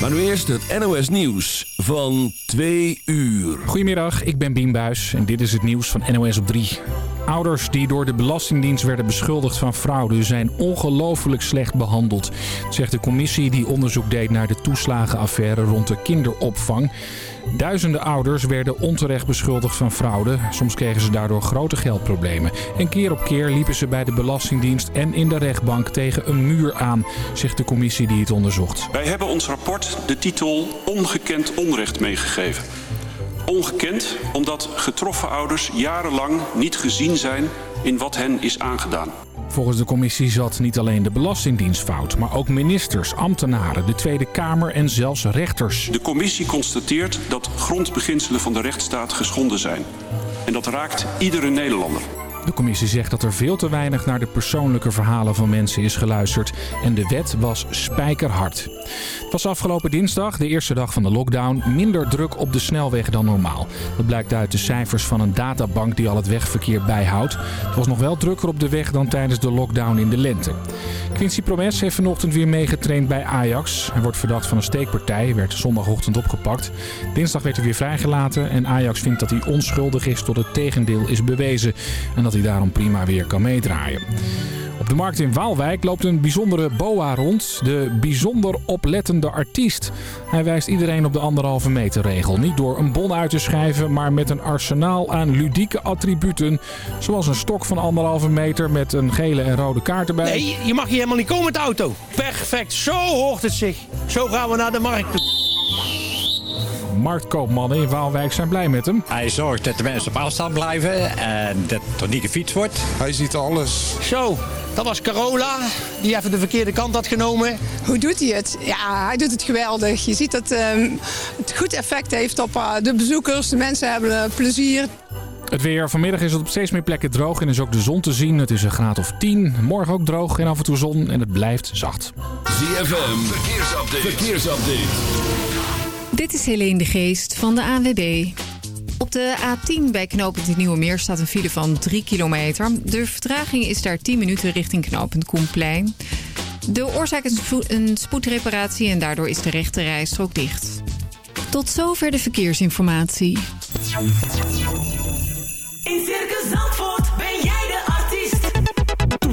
Maar nu eerst het NOS Nieuws van 2 uur. Goedemiddag, ik ben Bien Buis en dit is het nieuws van NOS op 3. Ouders die door de Belastingdienst werden beschuldigd van fraude zijn ongelooflijk slecht behandeld, zegt de commissie die onderzoek deed naar de toeslagenaffaire rond de kinderopvang. Duizenden ouders werden onterecht beschuldigd van fraude. Soms kregen ze daardoor grote geldproblemen. En keer op keer liepen ze bij de Belastingdienst en in de rechtbank tegen een muur aan, zegt de commissie die het onderzocht. Wij hebben ons rapport de titel Ongekend onrecht meegegeven. Ongekend omdat getroffen ouders jarenlang niet gezien zijn in wat hen is aangedaan. Volgens de commissie zat niet alleen de Belastingdienst fout, maar ook ministers, ambtenaren, de Tweede Kamer en zelfs rechters. De commissie constateert dat grondbeginselen van de rechtsstaat geschonden zijn. En dat raakt iedere Nederlander. De commissie zegt dat er veel te weinig naar de persoonlijke verhalen van mensen is geluisterd en de wet was spijkerhard. Het was afgelopen dinsdag, de eerste dag van de lockdown, minder druk op de snelweg dan normaal. Dat blijkt uit de cijfers van een databank die al het wegverkeer bijhoudt. Het was nog wel drukker op de weg dan tijdens de lockdown in de lente. Quincy Promes heeft vanochtend weer meegetraind bij Ajax. Hij wordt verdacht van een steekpartij, werd zondagochtend opgepakt. Dinsdag werd hij weer vrijgelaten en Ajax vindt dat hij onschuldig is tot het tegendeel is bewezen. En dat hij daarom prima weer kan meedraaien. Op de markt in Waalwijk loopt een bijzondere boa rond. De bijzonder oplettende artiest. Hij wijst iedereen op de anderhalve meter regel. Niet door een bon uit te schrijven, maar met een arsenaal aan ludieke attributen. Zoals een stok van anderhalve meter met een gele en rode kaart erbij. Nee, je mag hier helemaal niet komen met de auto. Perfect, zo hoort het zich. Zo gaan we naar de markt toe. Marktkoopmannen in Waalwijk zijn blij met hem. Hij zorgt dat de mensen op afstand blijven en dat er niet gefietst wordt. Hij ziet alles. Zo, dat was Carola, die even de verkeerde kant had genomen. Hoe doet hij het? Ja, hij doet het geweldig. Je ziet dat ehm, het goed effect heeft op uh, de bezoekers. De mensen hebben uh, plezier. Het weer. Vanmiddag is het op steeds meer plekken droog en is ook de zon te zien. Het is een graad of 10. Morgen ook droog en af en toe zon en het blijft zacht. ZFM, verkeersupdate. verkeersupdate. Dit is Helene de Geest van de ANWB. Op de A10 bij knooppunt de Nieuwe Meer staat een file van 3 kilometer. De vertraging is daar 10 minuten richting knooppunt Koenplein. De oorzaak is een spoedreparatie en daardoor is de rechte rijstrook dicht. Tot zover de verkeersinformatie. In Circus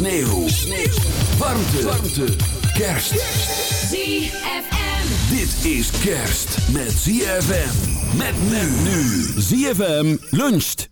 Sneeuw. Sneeuw. Warmte. Warmte. Kerst. ZFM. Dit is kerst met ZFM. Met men nu. ZFM luncht.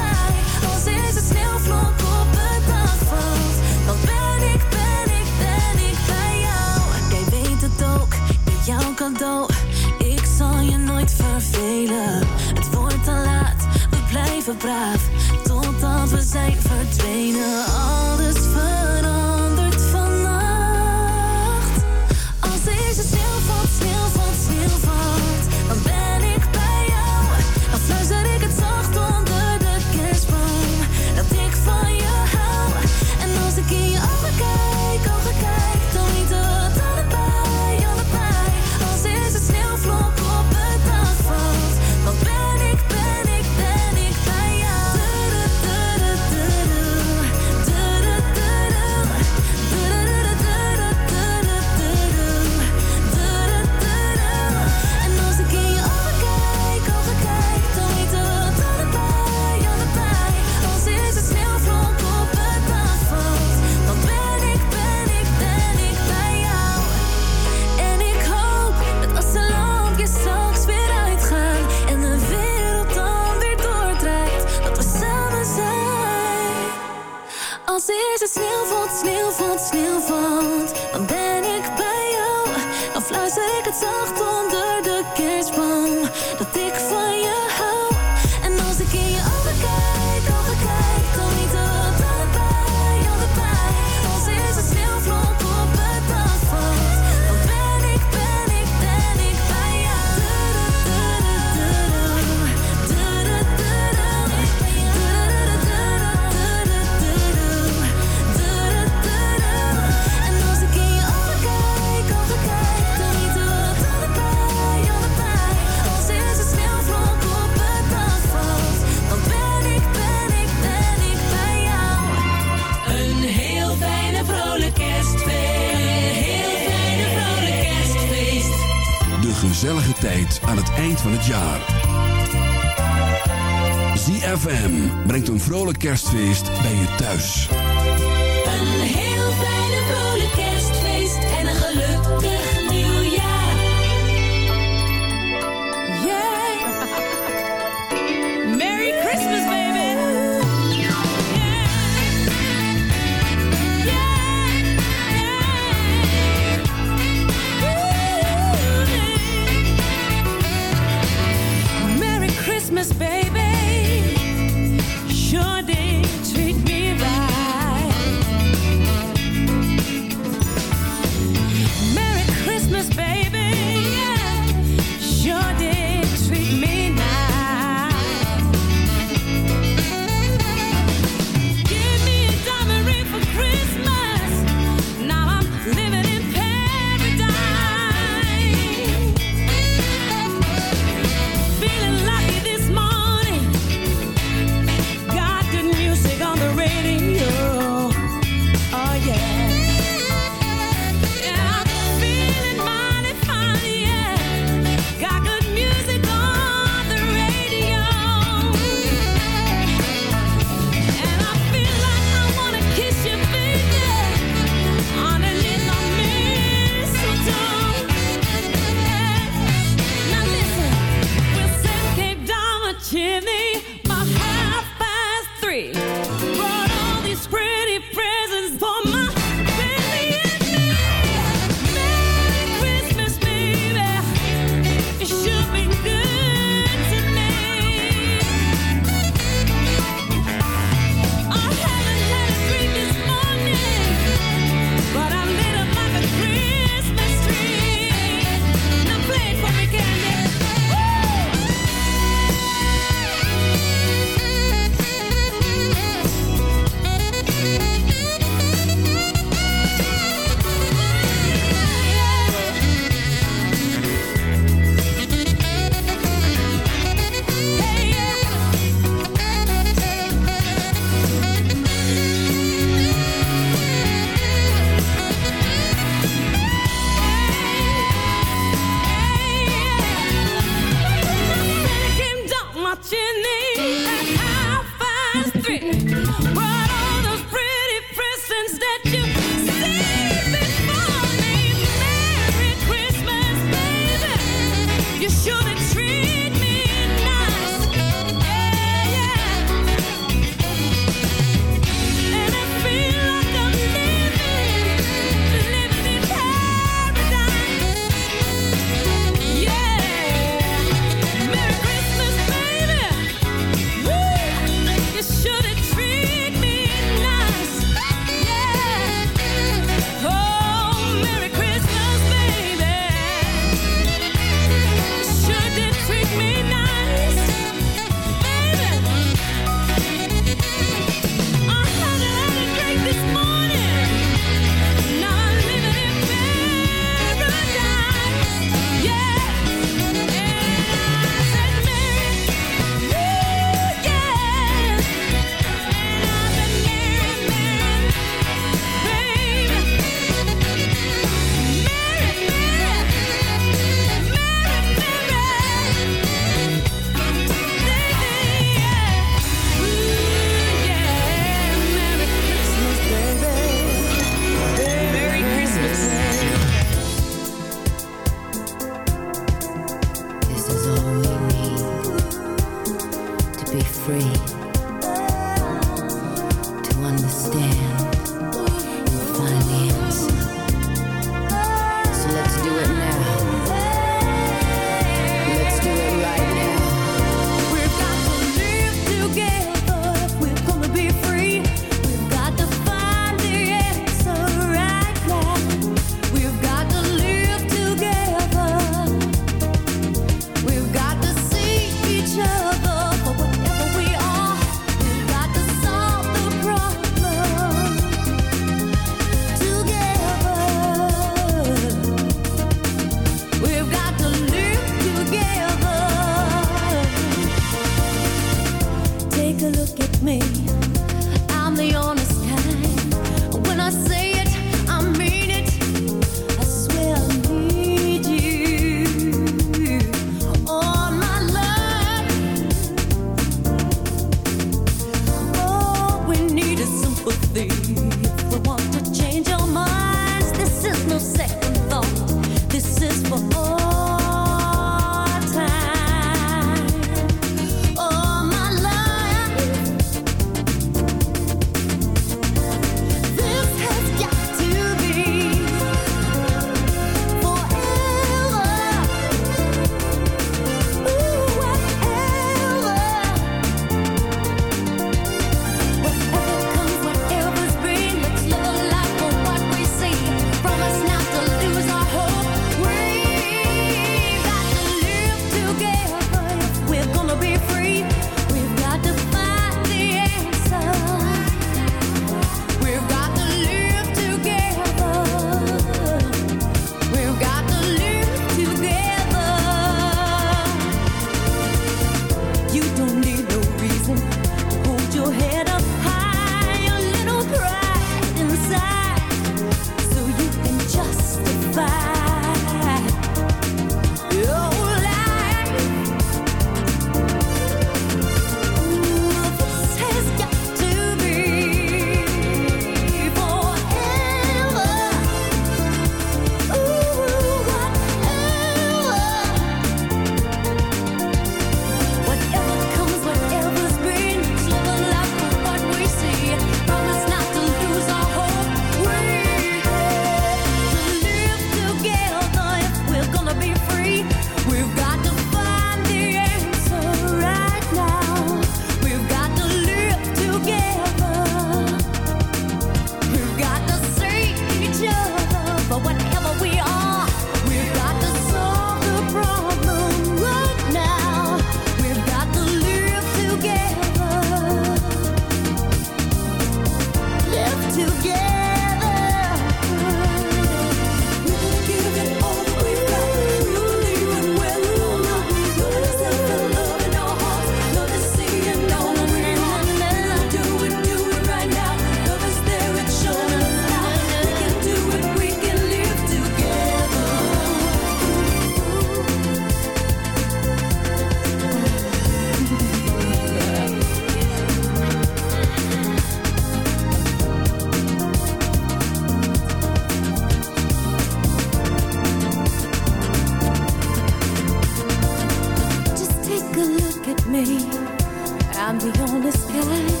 the sky.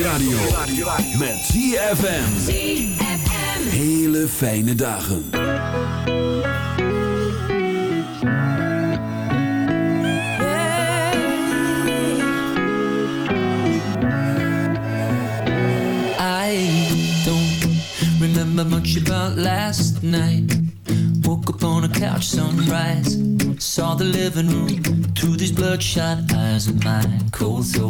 Je radio. Met ZFM. Hele fijne dagen. I don't remember much about last night. Woke up on a couch, sunrise. Saw the living room through these bloodshot eyes of mine. Cold sober,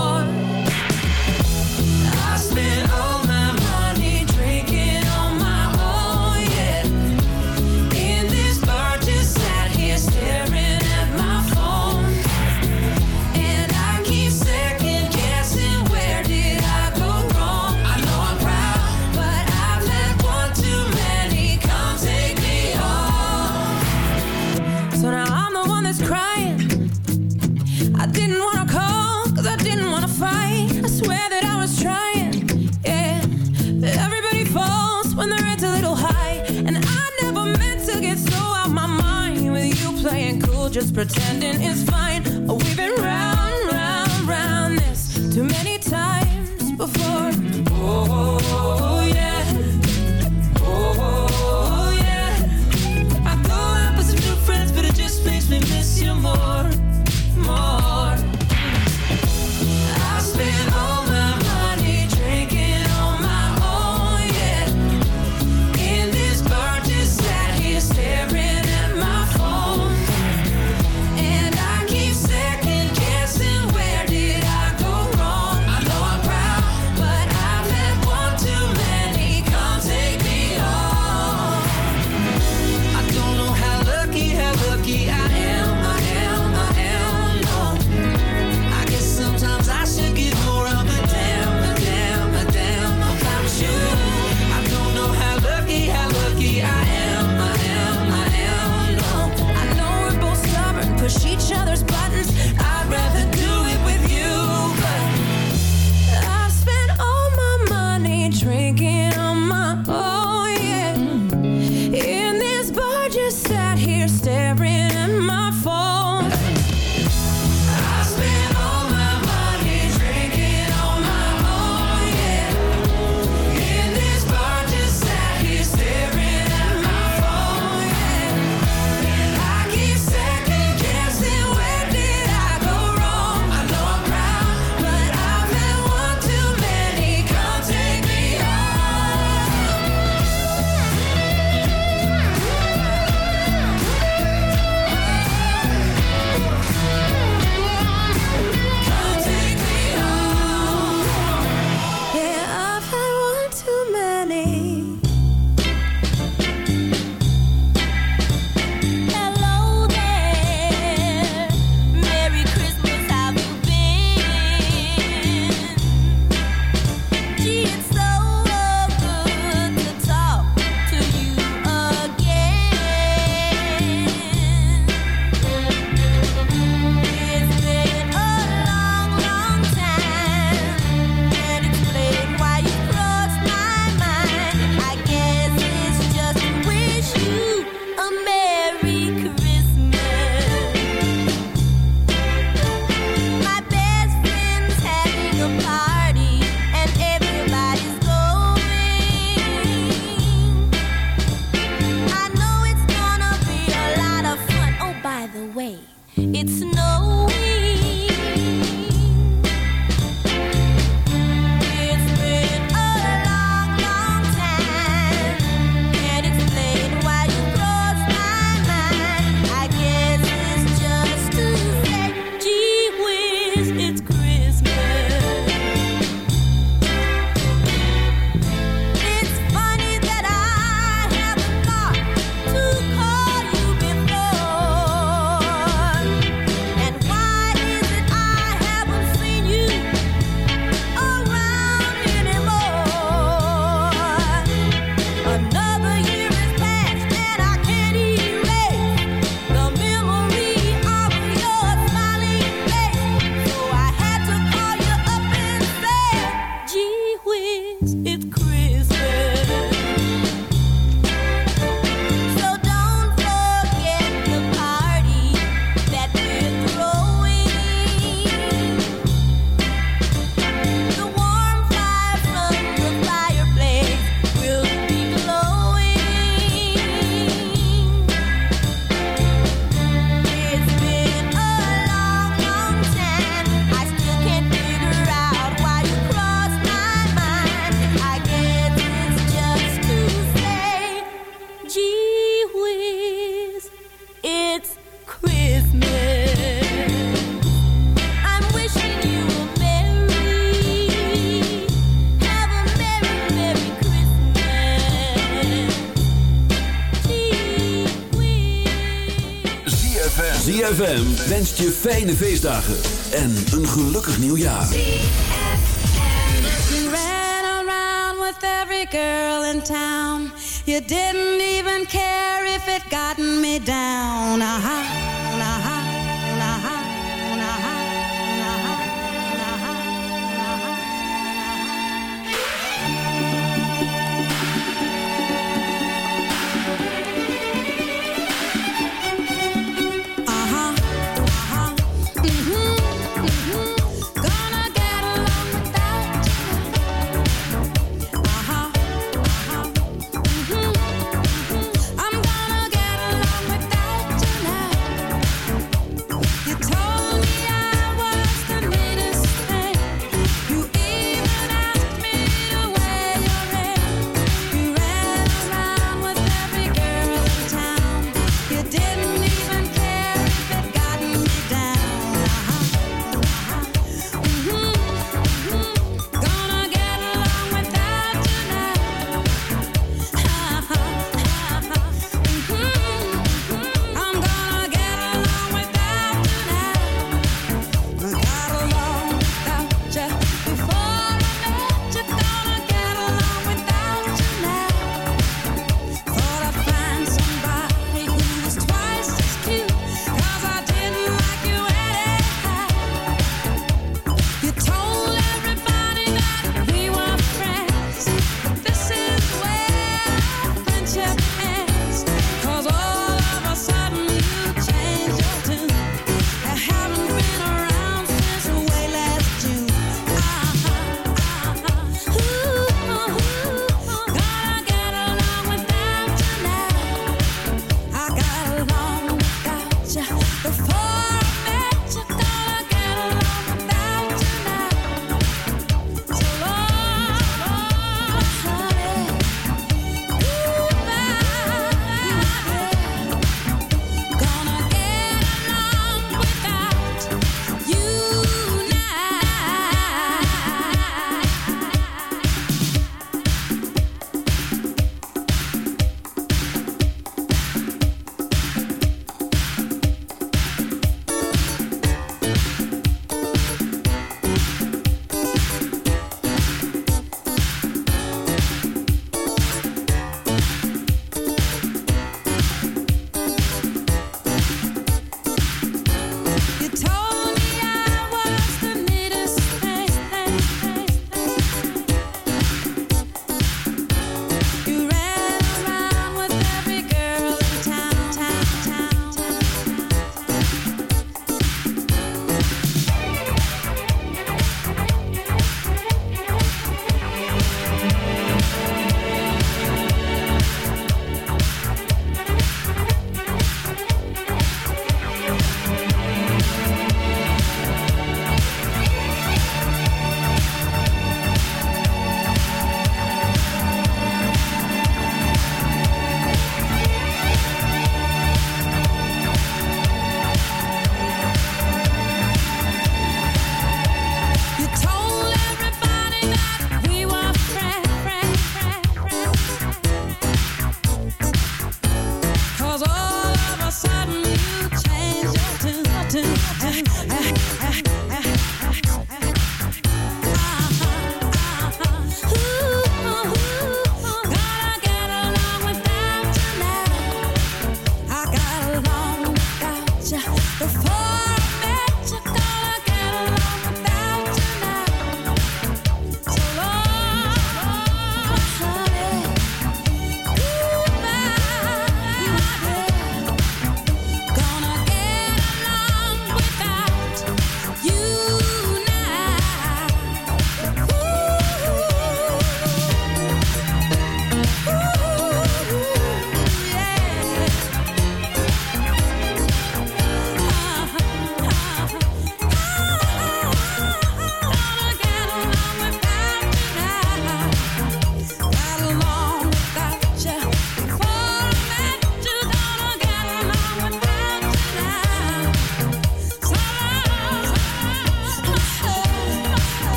ZFM wenst je fijne feestdagen en een gelukkig nieuwjaar. You ran around with every girl in town. You didn't even care if it gotten me down. Aha,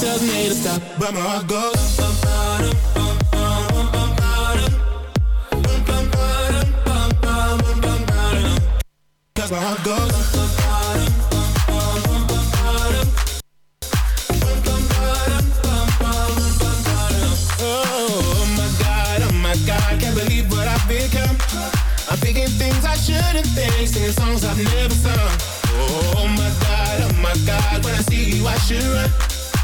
tells me to stop, but my heart goes. Cause my heart goes. I'm thinking things I shouldn't think, singing songs I've never sung. Oh my God, oh my God, when I see you I should run.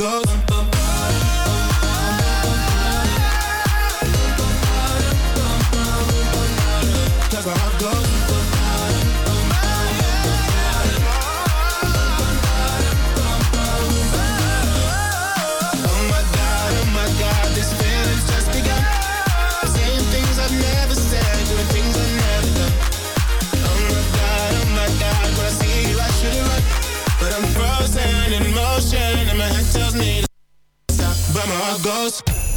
goes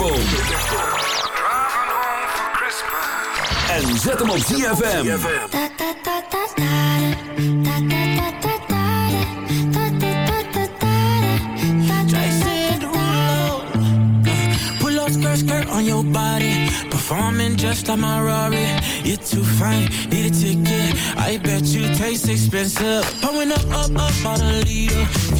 Kerstboom. En zet hem op ZFM. Skirt, skirt on your body. Performing just like my Rari. You're too fine, need a ticket. I bet you taste expensive. Pouring up, up, up, out a leader.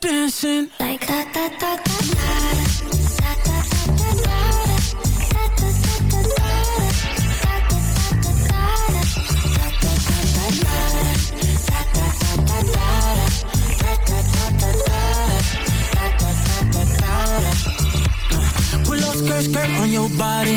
dancing like da da da da da Skirt, skirt on your body